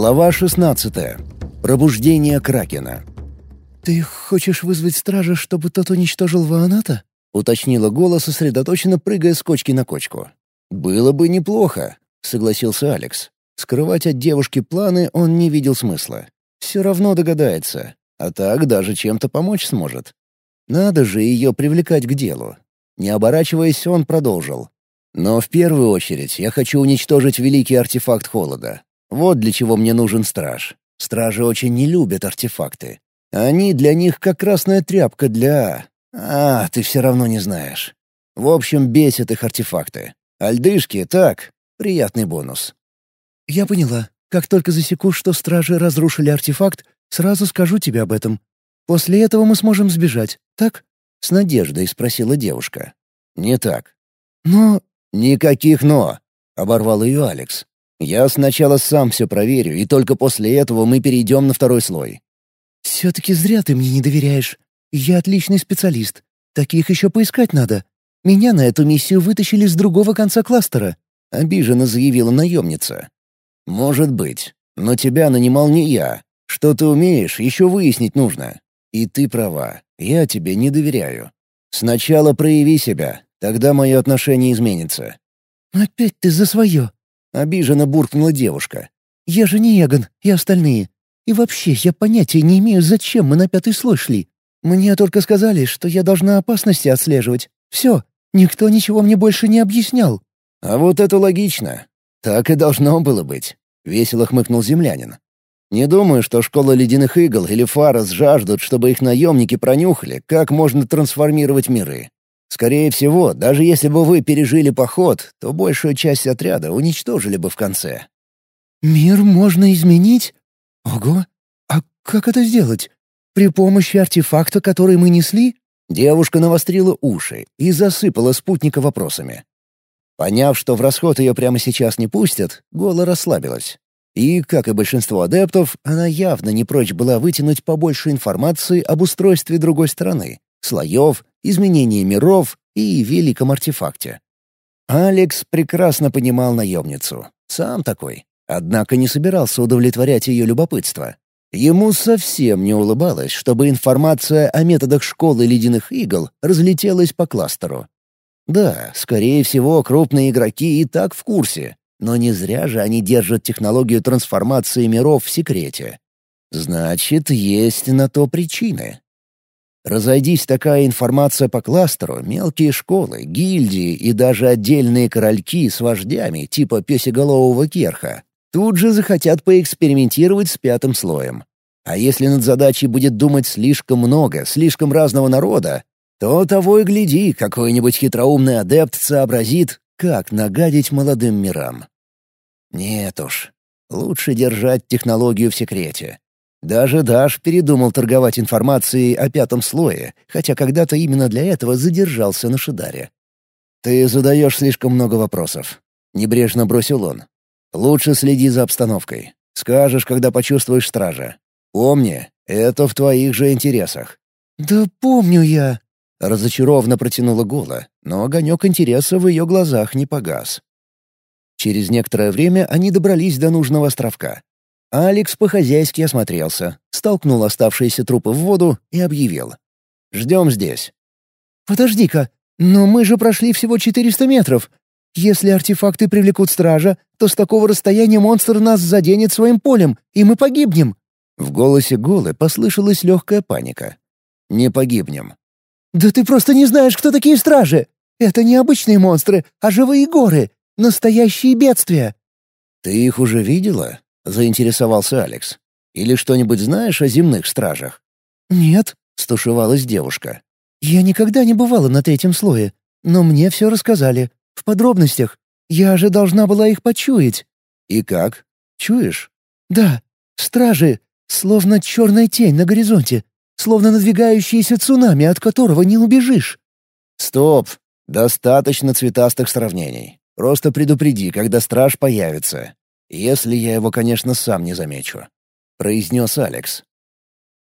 Глава 16. Пробуждение Кракена. «Ты хочешь вызвать стража, чтобы тот уничтожил Вааната?» — уточнила голос, сосредоточенно прыгая с кочки на кочку. «Было бы неплохо», — согласился Алекс. Скрывать от девушки планы он не видел смысла. Все равно догадается, а так даже чем-то помочь сможет. Надо же ее привлекать к делу. Не оборачиваясь, он продолжил. «Но в первую очередь я хочу уничтожить великий артефакт холода. Вот для чего мне нужен страж. Стражи очень не любят артефакты. Они для них как красная тряпка для... А, ты все равно не знаешь. В общем, бесят их артефакты. Альдышки — так, приятный бонус. «Я поняла. Как только засеку, что стражи разрушили артефакт, сразу скажу тебе об этом. После этого мы сможем сбежать, так?» — с надеждой спросила девушка. «Не так». «Но...» «Никаких «но», — оборвал ее Алекс. «Я сначала сам все проверю, и только после этого мы перейдем на второй слой». «Все-таки зря ты мне не доверяешь. Я отличный специалист. Таких еще поискать надо. Меня на эту миссию вытащили с другого конца кластера», — обиженно заявила наемница. «Может быть. Но тебя нанимал не я. Что ты умеешь, еще выяснить нужно. И ты права. Я тебе не доверяю. Сначала прояви себя, тогда мое отношение изменится». «Опять ты за свое», — обиженно буркнула девушка. «Я же не Эгон и остальные. И вообще, я понятия не имею, зачем мы на пятый слой шли. Мне только сказали, что я должна опасности отслеживать. Все, никто ничего мне больше не объяснял». «А вот это логично. Так и должно было быть», — весело хмыкнул землянин. «Не думаю, что школа ледяных игл или Фарос жаждут, чтобы их наемники пронюхали, как можно трансформировать миры. Скорее всего, даже если бы вы пережили поход, то большую часть отряда уничтожили бы в конце». «Мир можно изменить? Ого! А как это сделать? При помощи артефакта, который мы несли?» Девушка навострила уши и засыпала спутника вопросами. Поняв, что в расход ее прямо сейчас не пустят, Гола расслабилась. И, как и большинство адептов, она явно не прочь была вытянуть побольше информации об устройстве другой стороны, слоев, изменении миров и великом артефакте. Алекс прекрасно понимал наемницу. Сам такой. Однако не собирался удовлетворять ее любопытство. Ему совсем не улыбалось, чтобы информация о методах школы ледяных игл разлетелась по кластеру. Да, скорее всего, крупные игроки и так в курсе, но не зря же они держат технологию трансформации миров в секрете. Значит, есть на то причины. Разойдись такая информация по кластеру, мелкие школы, гильдии и даже отдельные корольки с вождями типа песеголового керха тут же захотят поэкспериментировать с пятым слоем. А если над задачей будет думать слишком много, слишком разного народа, то того и гляди, какой-нибудь хитроумный адепт сообразит, как нагадить молодым мирам. Нет уж, лучше держать технологию в секрете. Даже Даш передумал торговать информацией о пятом слое, хотя когда-то именно для этого задержался на Шидаре. «Ты задаешь слишком много вопросов», — небрежно бросил он. «Лучше следи за обстановкой. Скажешь, когда почувствуешь стража. Помни, это в твоих же интересах». «Да помню я», — разочарованно протянула Гула, но огонек интереса в ее глазах не погас. Через некоторое время они добрались до нужного островка. Алекс по-хозяйски осмотрелся, столкнул оставшиеся трупы в воду и объявил. «Ждем здесь». «Подожди-ка, но мы же прошли всего 400 метров. Если артефакты привлекут стража, то с такого расстояния монстр нас заденет своим полем, и мы погибнем». В голосе Голы послышалась легкая паника. «Не погибнем». «Да ты просто не знаешь, кто такие стражи! Это не обычные монстры, а живые горы, настоящие бедствия!» «Ты их уже видела?» — заинтересовался Алекс. «Или что-нибудь знаешь о земных стражах?» «Нет», — стушевалась девушка. «Я никогда не бывала на третьем слое, но мне все рассказали. В подробностях. Я же должна была их почуять». «И как? Чуешь?» «Да. Стражи, словно черная тень на горизонте, словно надвигающиеся цунами, от которого не убежишь». «Стоп! Достаточно цветастых сравнений. Просто предупреди, когда страж появится. «Если я его, конечно, сам не замечу», — произнес Алекс.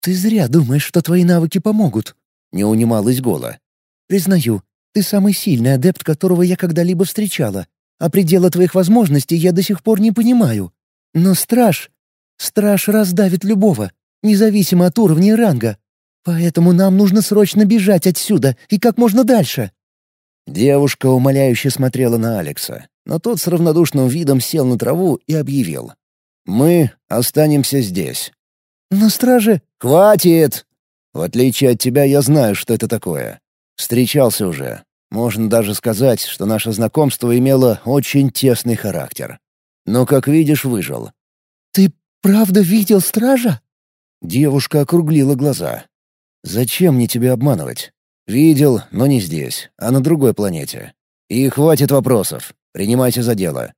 «Ты зря думаешь, что твои навыки помогут», — не унималась Гола. «Признаю, ты самый сильный адепт, которого я когда-либо встречала, а предела твоих возможностей я до сих пор не понимаю. Но страж... Страж раздавит любого, независимо от уровня и ранга. Поэтому нам нужно срочно бежать отсюда и как можно дальше». Девушка умоляюще смотрела на Алекса, но тот с равнодушным видом сел на траву и объявил. «Мы останемся здесь». «На страже...» «Хватит! В отличие от тебя, я знаю, что это такое. Встречался уже. Можно даже сказать, что наше знакомство имело очень тесный характер. Но, как видишь, выжил». «Ты правда видел стража?» Девушка округлила глаза. «Зачем мне тебя обманывать? Видел, но не здесь, а на другой планете. И хватит вопросов. Принимайте за дело».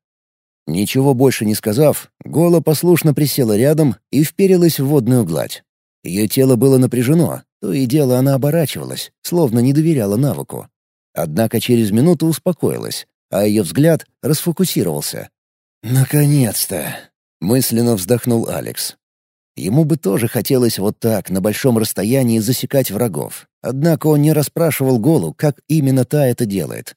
Ничего больше не сказав, Гола послушно присела рядом и вперилась в водную гладь. Ее тело было напряжено, то и дело она оборачивалась, словно не доверяла навыку. Однако через минуту успокоилась, а ее взгляд расфокусировался. «Наконец-то!» — мысленно вздохнул Алекс. Ему бы тоже хотелось вот так, на большом расстоянии, засекать врагов. Однако он не расспрашивал Голу, как именно та это делает.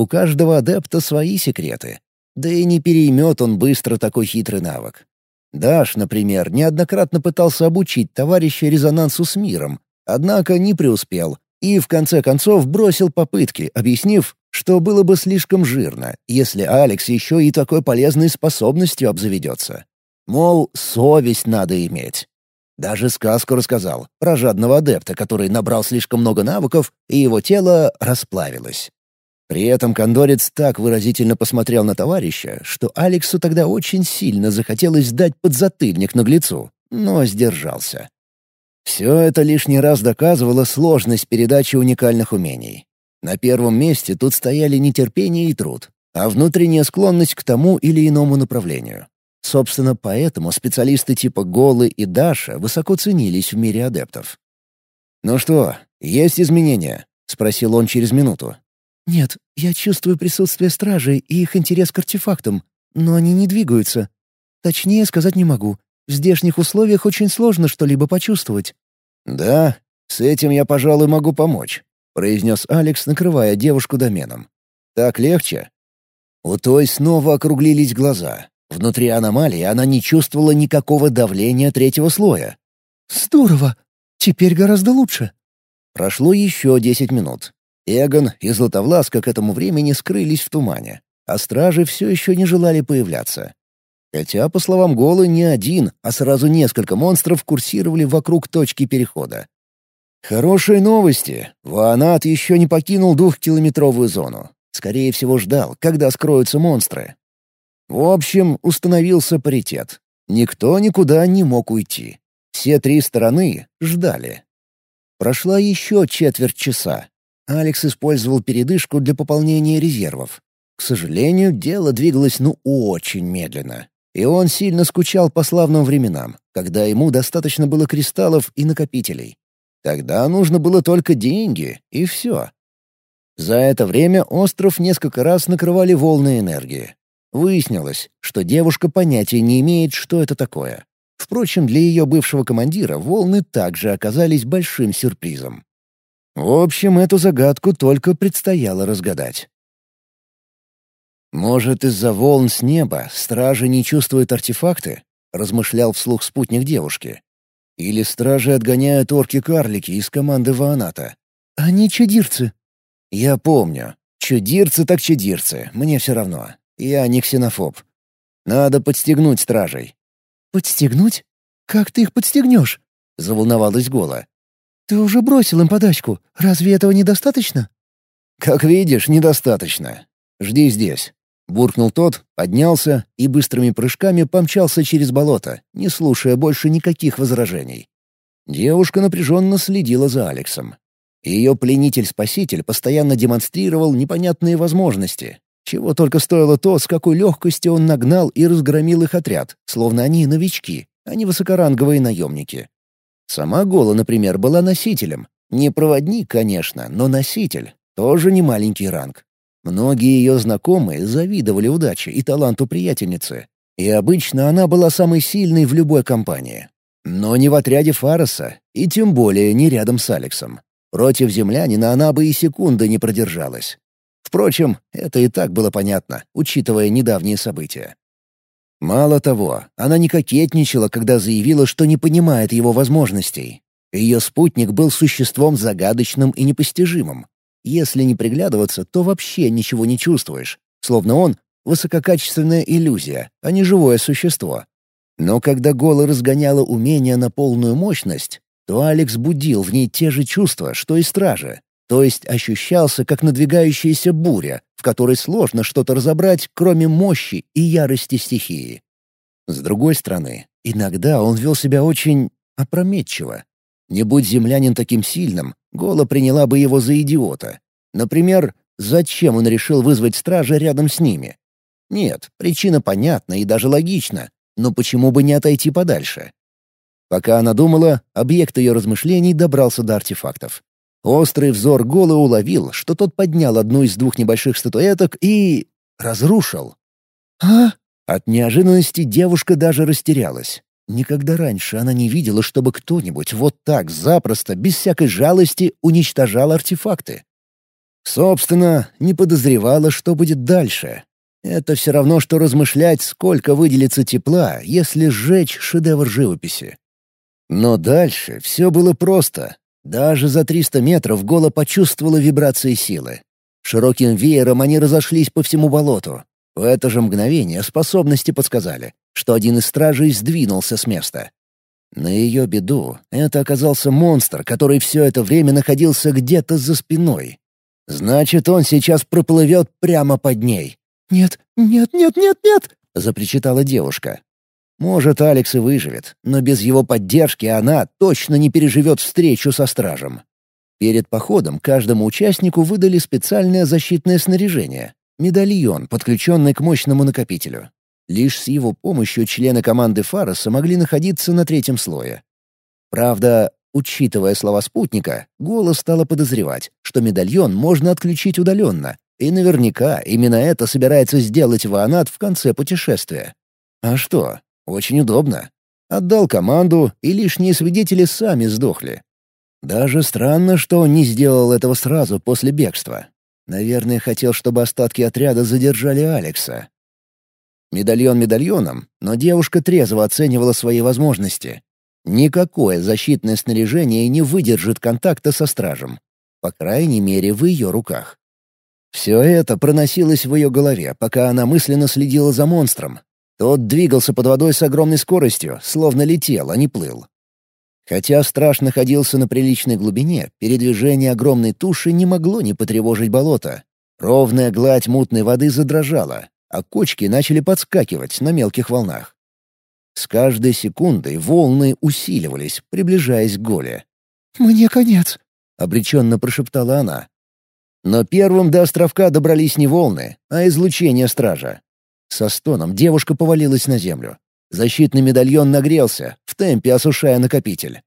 У каждого адепта свои секреты. Да и не переймет он быстро такой хитрый навык. Даш, например, неоднократно пытался обучить товарища резонансу с миром, однако не преуспел и в конце концов бросил попытки, объяснив, что было бы слишком жирно, если Алекс еще и такой полезной способностью обзаведется. Мол, совесть надо иметь. Даже сказку рассказал про жадного адепта, который набрал слишком много навыков, и его тело расплавилось. При этом кондорец так выразительно посмотрел на товарища, что Алексу тогда очень сильно захотелось дать подзатыльник наглецу, но сдержался. Все это лишний раз доказывало сложность передачи уникальных умений. На первом месте тут стояли нетерпение и труд, а внутренняя склонность к тому или иному направлению. Собственно, поэтому специалисты типа Голы и Даша высоко ценились в мире адептов. «Ну что, есть изменения?» — спросил он через минуту. «Нет, я чувствую присутствие стражей и их интерес к артефактам, но они не двигаются. Точнее сказать не могу. В здешних условиях очень сложно что-либо почувствовать». «Да, с этим я, пожалуй, могу помочь», — произнес Алекс, накрывая девушку доменом. «Так легче?» У той снова округлились глаза. Внутри аномалии она не чувствовала никакого давления третьего слоя. «Здорово! Теперь гораздо лучше!» Прошло еще десять минут. Эгон и Златовласка к этому времени скрылись в тумане, а стражи все еще не желали появляться. Хотя, по словам Голы, не один, а сразу несколько монстров курсировали вокруг точки перехода. Хорошие новости. Ваанат еще не покинул двухкилометровую зону. Скорее всего, ждал, когда скроются монстры, в общем, установился паритет. Никто никуда не мог уйти. Все три стороны ждали. Прошла еще четверть часа. Алекс использовал передышку для пополнения резервов. К сожалению, дело двигалось ну очень медленно. И он сильно скучал по славным временам, когда ему достаточно было кристаллов и накопителей. Тогда нужно было только деньги, и все. За это время остров несколько раз накрывали волны энергии. Выяснилось, что девушка понятия не имеет, что это такое. Впрочем, для ее бывшего командира волны также оказались большим сюрпризом. В общем, эту загадку только предстояло разгадать. «Может, из-за волн с неба стражи не чувствуют артефакты?» — размышлял вслух спутник девушки. «Или стражи отгоняют орки-карлики из команды Вааната?» «Они чудирцы». «Я помню. Чудирцы так чудирцы, мне все равно. Я не ксенофоб. Надо подстегнуть стражей». «Подстегнуть? Как ты их подстегнешь?» — заволновалась Гола. «Ты уже бросил им подачку. Разве этого недостаточно?» «Как видишь, недостаточно. Жди здесь». Буркнул тот, поднялся и быстрыми прыжками помчался через болото, не слушая больше никаких возражений. Девушка напряженно следила за Алексом. Ее пленитель-спаситель постоянно демонстрировал непонятные возможности, чего только стоило то, с какой легкостью он нагнал и разгромил их отряд, словно они новички, а не высокоранговые наемники. Сама Гола, например, была носителем. Не проводник, конечно, но носитель. Тоже не маленький ранг. Многие ее знакомые завидовали удаче и таланту приятельницы. И обычно она была самой сильной в любой компании. Но не в отряде Фароса, и тем более не рядом с Алексом. Против землянина она бы и секунды не продержалась. Впрочем, это и так было понятно, учитывая недавние события. Мало того, она не кокетничала, когда заявила, что не понимает его возможностей. Ее спутник был существом загадочным и непостижимым. Если не приглядываться, то вообще ничего не чувствуешь, словно он — высококачественная иллюзия, а не живое существо. Но когда Гола разгоняла умение на полную мощность, то Алекс будил в ней те же чувства, что и стража, то есть ощущался как надвигающаяся буря, в которой сложно что-то разобрать, кроме мощи и ярости стихии. С другой стороны, иногда он вел себя очень опрометчиво. Не будь землянин таким сильным, Гола приняла бы его за идиота. Например, зачем он решил вызвать стража рядом с ними? Нет, причина понятна и даже логична, но почему бы не отойти подальше? Пока она думала, объект ее размышлений добрался до артефактов. Острый взор Голы уловил, что тот поднял одну из двух небольших статуэток и... разрушил. «А?» От неожиданности девушка даже растерялась. Никогда раньше она не видела, чтобы кто-нибудь вот так запросто, без всякой жалости, уничтожал артефакты. Собственно, не подозревала, что будет дальше. Это все равно, что размышлять, сколько выделится тепла, если сжечь шедевр живописи. Но дальше все было просто. Даже за 300 метров Гола почувствовала вибрации силы. Широким веером они разошлись по всему болоту. В это же мгновение способности подсказали что один из стражей сдвинулся с места. На ее беду это оказался монстр, который все это время находился где-то за спиной. Значит, он сейчас проплывет прямо под ней. «Нет, нет, нет, нет, нет!» — запричитала девушка. Может, Алекс и выживет, но без его поддержки она точно не переживет встречу со стражем. Перед походом каждому участнику выдали специальное защитное снаряжение — медальон, подключенный к мощному накопителю. Лишь с его помощью члены команды Фароса могли находиться на третьем слое. Правда, учитывая слова спутника, голос стала подозревать, что медальон можно отключить удаленно, и наверняка именно это собирается сделать Ваанат в конце путешествия. А что? Очень удобно. Отдал команду, и лишние свидетели сами сдохли. Даже странно, что он не сделал этого сразу после бегства. Наверное, хотел, чтобы остатки отряда задержали Алекса. Медальон медальоном, но девушка трезво оценивала свои возможности. Никакое защитное снаряжение не выдержит контакта со стражем. По крайней мере, в ее руках. Все это проносилось в ее голове, пока она мысленно следила за монстром. Тот двигался под водой с огромной скоростью, словно летел, а не плыл. Хотя страж находился на приличной глубине, передвижение огромной туши не могло не потревожить болото. Ровная гладь мутной воды задрожала, а кочки начали подскакивать на мелких волнах. С каждой секундой волны усиливались, приближаясь к Голе. «Мне конец», — обреченно прошептала она. Но первым до островка добрались не волны, а излучение стража. Со стоном девушка повалилась на землю. Защитный медальон нагрелся, в темпе осушая накопитель.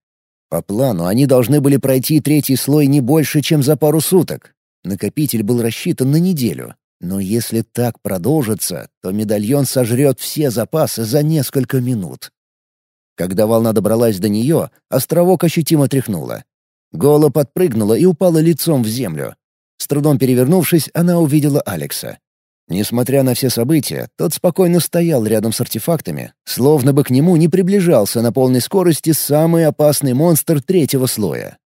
По плану они должны были пройти третий слой не больше, чем за пару суток. Накопитель был рассчитан на неделю, но если так продолжится, то медальон сожрет все запасы за несколько минут. Когда волна добралась до нее, островок ощутимо тряхнуло. Гола подпрыгнула и упала лицом в землю. С трудом перевернувшись, она увидела Алекса. Несмотря на все события, тот спокойно стоял рядом с артефактами, словно бы к нему не приближался на полной скорости самый опасный монстр третьего слоя.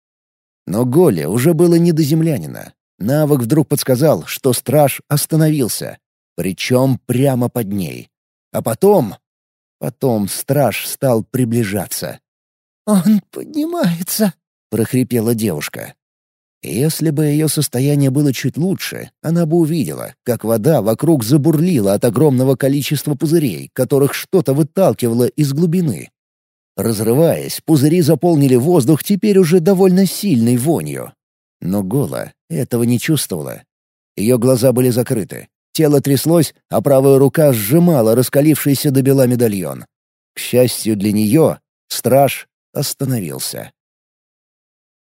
Но Голе уже было не до землянина. Навык вдруг подсказал, что страж остановился, причем прямо под ней. А потом... Потом страж стал приближаться. «Он поднимается», — прохрипела девушка. Если бы ее состояние было чуть лучше, она бы увидела, как вода вокруг забурлила от огромного количества пузырей, которых что-то выталкивало из глубины. Разрываясь, пузыри заполнили воздух теперь уже довольно сильной вонью. Но Гола этого не чувствовала. Ее глаза были закрыты. Тело тряслось, а правая рука сжимала раскалившийся до бела медальон. К счастью для нее, страж остановился.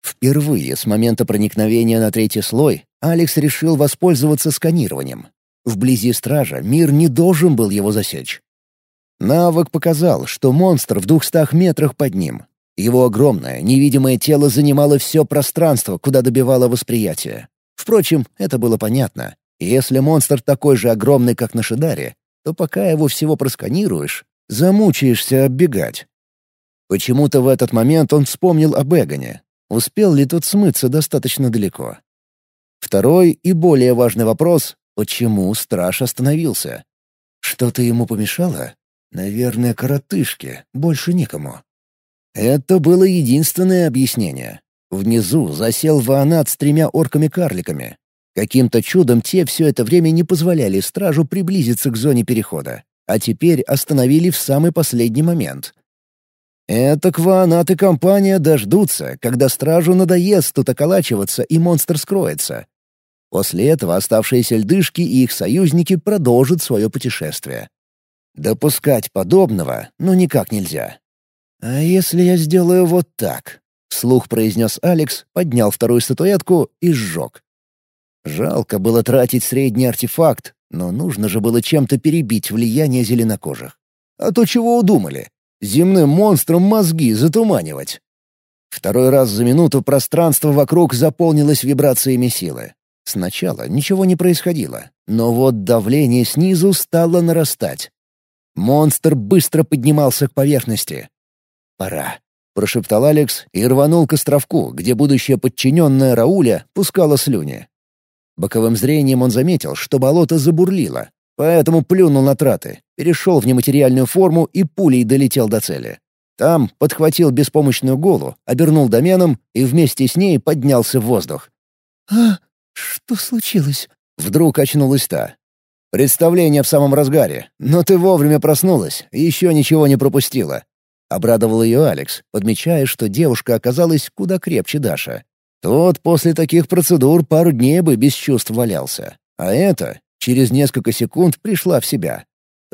Впервые с момента проникновения на третий слой Алекс решил воспользоваться сканированием. Вблизи стража мир не должен был его засечь. Навык показал, что монстр в двухстах метрах под ним, его огромное, невидимое тело занимало все пространство, куда добивало восприятие. Впрочем, это было понятно. Если монстр такой же огромный, как на Шидаре, то пока его всего просканируешь, замучаешься оббегать. Почему-то в этот момент он вспомнил об Эгоне. Успел ли тот смыться достаточно далеко? Второй и более важный вопрос — почему страж остановился? Что-то ему помешало? Наверное, коротышки, больше никому. Это было единственное объяснение. Внизу засел Ваанат с тремя орками-карликами. Каким-то чудом те все это время не позволяли стражу приблизиться к зоне перехода, а теперь остановили в самый последний момент. Это Кваанат и компания дождутся, когда стражу надоест тут околачиваться и монстр скроется. После этого оставшиеся льдышки и их союзники продолжат свое путешествие. Допускать подобного ну никак нельзя. «А если я сделаю вот так?» — вслух произнес Алекс, поднял вторую статуэтку и сжег. Жалко было тратить средний артефакт, но нужно же было чем-то перебить влияние зеленокожих. А то чего удумали? Земным монстрам мозги затуманивать. Второй раз за минуту пространство вокруг заполнилось вибрациями силы. Сначала ничего не происходило, но вот давление снизу стало нарастать. Монстр быстро поднимался к поверхности. «Пора», — прошептал Алекс и рванул к островку, где будущая подчиненная Рауля пускала слюни. Боковым зрением он заметил, что болото забурлило, поэтому плюнул на траты, перешел в нематериальную форму и пулей долетел до цели. Там подхватил беспомощную голу, обернул доменом и вместе с ней поднялся в воздух. «А, что случилось?» Вдруг очнулась та. «Представление в самом разгаре, но ты вовремя проснулась и еще ничего не пропустила». Обрадовал ее Алекс, подмечая, что девушка оказалась куда крепче Даша. Тот после таких процедур пару дней бы без чувств валялся. А это через несколько секунд пришла в себя.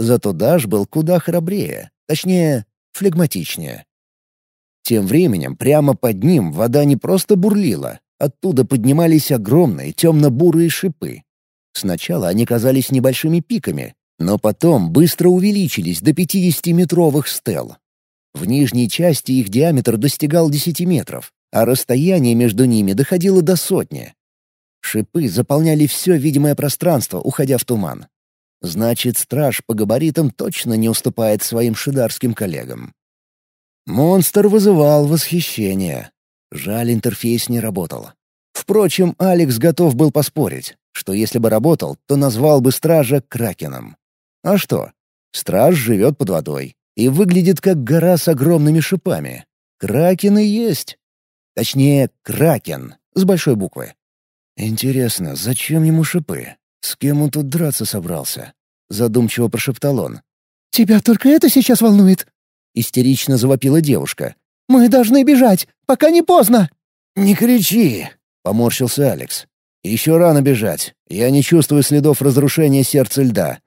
Зато Даш был куда храбрее, точнее, флегматичнее. Тем временем прямо под ним вода не просто бурлила, оттуда поднимались огромные темно-бурые шипы. Сначала они казались небольшими пиками, но потом быстро увеличились до 50-метровых стел. В нижней части их диаметр достигал 10 метров, а расстояние между ними доходило до сотни. Шипы заполняли все видимое пространство, уходя в туман. Значит, страж по габаритам точно не уступает своим шидарским коллегам. Монстр вызывал восхищение. Жаль, интерфейс не работал. Впрочем, Алекс готов был поспорить, что если бы работал, то назвал бы стража Кракеном. А что? Страж живет под водой и выглядит как гора с огромными шипами. Кракен и есть. Точнее, Кракен, с большой буквы. «Интересно, зачем ему шипы? С кем он тут драться собрался?» — задумчиво прошептал он. «Тебя только это сейчас волнует?» — истерично завопила девушка. «Мы должны бежать, пока не поздно!» «Не кричи!» — поморщился Алекс. «Еще рано бежать. Я не чувствую следов разрушения сердца льда».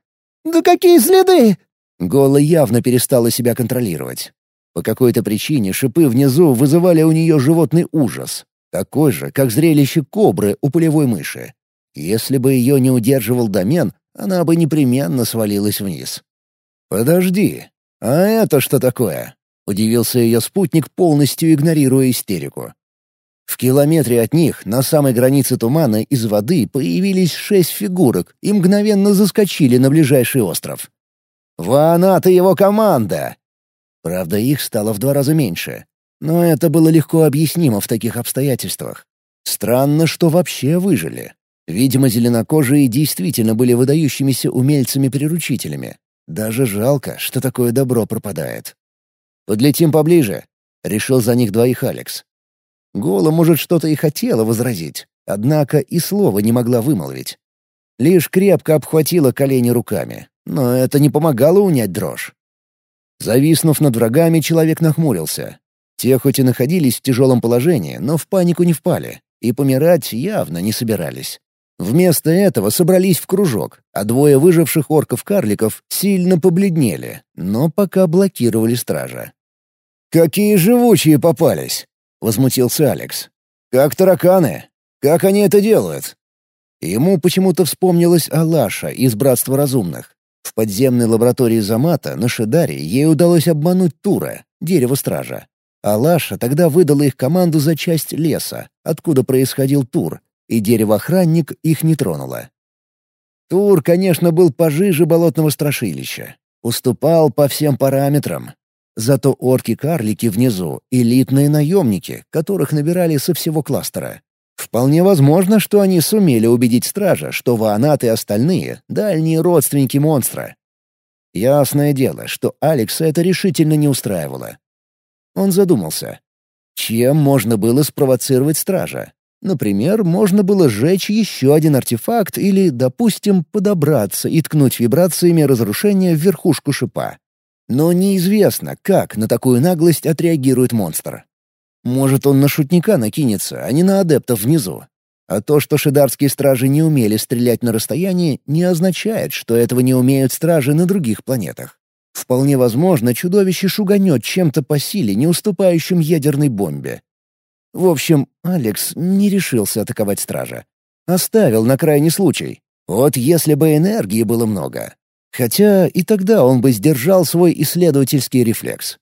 «Да какие следы?» Гола явно перестала себя контролировать. По какой-то причине шипы внизу вызывали у нее животный ужас, такой же, как зрелище кобры у полевой мыши. Если бы ее не удерживал домен, она бы непременно свалилась вниз. «Подожди, а это что такое?» — удивился ее спутник, полностью игнорируя истерику. В километре от них, на самой границе тумана, из воды появились шесть фигурок и мгновенно заскочили на ближайший остров. «Ванат и его команда!» Правда, их стало в два раза меньше. Но это было легко объяснимо в таких обстоятельствах. Странно, что вообще выжили. Видимо, зеленокожие действительно были выдающимися умельцами-приручителями. Даже жалко, что такое добро пропадает. «Подлетим поближе», — решил за них двоих Алекс. Гола, может, что-то и хотела возразить, однако и слова не могла вымолвить. Лишь крепко обхватила колени руками, но это не помогало унять дрожь. Зависнув над врагами, человек нахмурился. Те хоть и находились в тяжелом положении, но в панику не впали, и помирать явно не собирались. Вместо этого собрались в кружок, а двое выживших орков-карликов сильно побледнели, но пока блокировали стража. «Какие живучие попались!» — возмутился Алекс. «Как тараканы! Как они это делают?» Ему почему-то вспомнилась Алаша из Братства Разумных. В подземной лаборатории Замата на Шидаре ей удалось обмануть Тура, дерево-стража. А Лаша тогда выдала их команду за часть леса, откуда происходил Тур, и дерево-охранник их не тронуло. Тур, конечно, был пожиже болотного страшилища. Уступал по всем параметрам. Зато орки-карлики внизу — элитные наемники, которых набирали со всего кластера. Вполне возможно, что они сумели убедить стража, что Ваанат и остальные — дальние родственники монстра. Ясное дело, что Алекса это решительно не устраивало. Он задумался. Чем можно было спровоцировать стража? Например, можно было сжечь еще один артефакт или, допустим, подобраться и ткнуть вибрациями разрушения в верхушку шипа. Но неизвестно, как на такую наглость отреагирует монстр. Может, он на шутника накинется, а не на адептов внизу. А то, что шидарские стражи не умели стрелять на расстоянии, не означает, что этого не умеют стражи на других планетах. Вполне возможно, чудовище шуганет чем-то по силе, не уступающим ядерной бомбе. В общем, Алекс не решился атаковать стража. Оставил на крайний случай. Вот если бы энергии было много. Хотя и тогда он бы сдержал свой исследовательский рефлекс.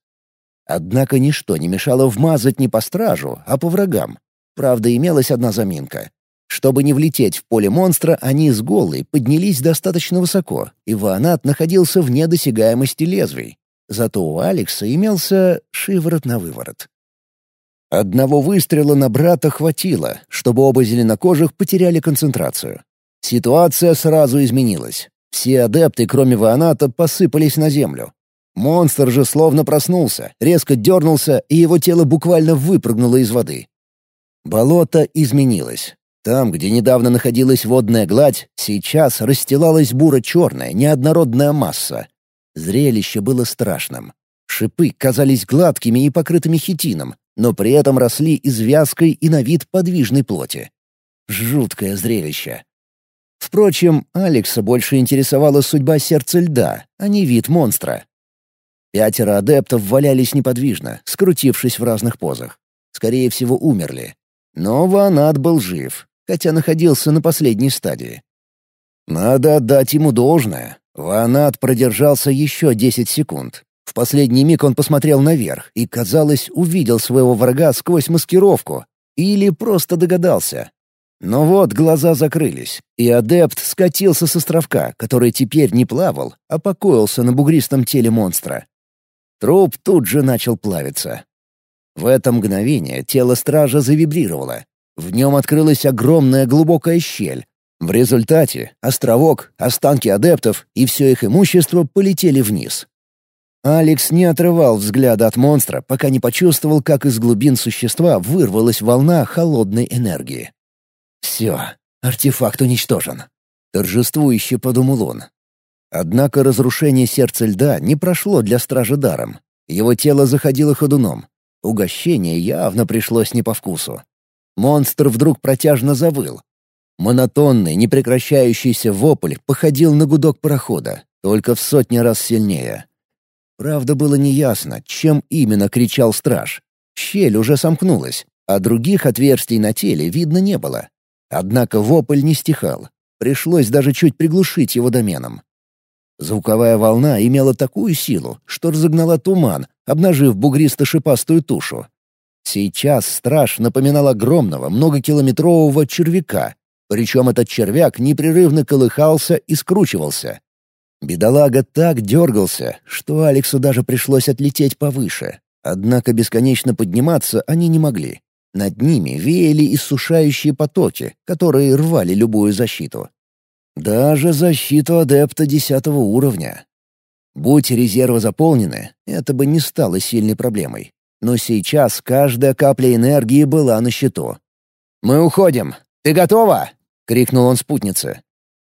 Однако ничто не мешало вмазать не по стражу, а по врагам. Правда, имелась одна заминка. Чтобы не влететь в поле монстра, они с голой поднялись достаточно высоко, и Ваанат находился вне досягаемости лезвий. Зато у Алекса имелся шиворот на выворот. Одного выстрела на брата хватило, чтобы оба зеленокожих потеряли концентрацию. Ситуация сразу изменилась. Все адепты, кроме Вааната, посыпались на землю. Монстр же словно проснулся, резко дернулся, и его тело буквально выпрыгнуло из воды. Болото изменилось. Там, где недавно находилась водная гладь, сейчас расстилалась буро-черная, неоднородная масса. Зрелище было страшным. Шипы казались гладкими и покрытыми хитином, но при этом росли из вязкой и на вид подвижной плоти. Жуткое зрелище. Впрочем, Алекса больше интересовала судьба сердца льда, а не вид монстра. Пятеро адептов валялись неподвижно, скрутившись в разных позах. Скорее всего, умерли. Но Ванат был жив, хотя находился на последней стадии. Надо отдать ему должное. Ванат продержался еще 10 секунд, в последний миг он посмотрел наверх и, казалось, увидел своего врага сквозь маскировку. Или просто догадался. Но вот глаза закрылись, и адепт скатился с островка, который теперь не плавал, а покоился на бугристом теле монстра. Труп тут же начал плавиться. В это мгновение тело стража завибрировало. В нем открылась огромная глубокая щель. В результате островок, останки адептов и все их имущество полетели вниз. Алекс не отрывал взгляда от монстра, пока не почувствовал, как из глубин существа вырвалась волна холодной энергии. «Все, артефакт уничтожен», — торжествующе подумал он. Однако разрушение сердца льда не прошло для стража даром. Его тело заходило ходуном. Угощение явно пришлось не по вкусу. Монстр вдруг протяжно завыл. Монотонный, непрекращающийся вопль походил на гудок парохода, только в сотни раз сильнее. Правда, было неясно, чем именно кричал страж. Щель уже сомкнулась, а других отверстий на теле видно не было. Однако вопль не стихал. Пришлось даже чуть приглушить его доменом. Звуковая волна имела такую силу, что разогнала туман, обнажив бугристо-шипастую тушу. Сейчас страж напоминал огромного многокилометрового червяка, причем этот червяк непрерывно колыхался и скручивался. Бедолага так дергался, что Алексу даже пришлось отлететь повыше. Однако бесконечно подниматься они не могли. Над ними веяли иссушающие потоки, которые рвали любую защиту. Даже защиту адепта десятого уровня. Будь резервы заполнены, это бы не стало сильной проблемой. Но сейчас каждая капля энергии была на счету. «Мы уходим! Ты готова?» — крикнул он спутнице.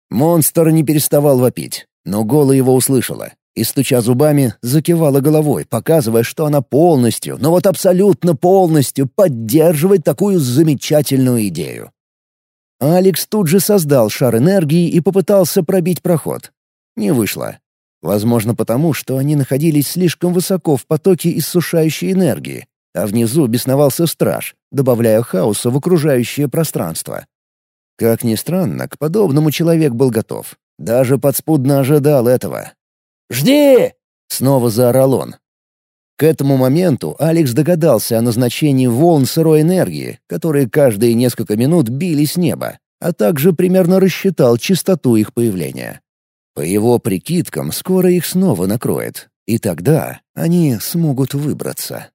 Монстр не переставал вопить. Но Гола его услышала и, стуча зубами, закивала головой, показывая, что она полностью, но вот абсолютно полностью поддерживает такую замечательную идею. Алекс тут же создал шар энергии и попытался пробить проход. Не вышло. Возможно, потому, что они находились слишком высоко в потоке иссушающей энергии, а внизу бесновался страж, добавляя хаоса в окружающее пространство. Как ни странно, к подобному человек был готов. Даже подспудно ожидал этого. «Жди!» — снова заорал он. К этому моменту Алекс догадался о назначении волн сырой энергии, которые каждые несколько минут били с неба, а также примерно рассчитал частоту их появления. По его прикидкам, скоро их снова накроет, и тогда они смогут выбраться.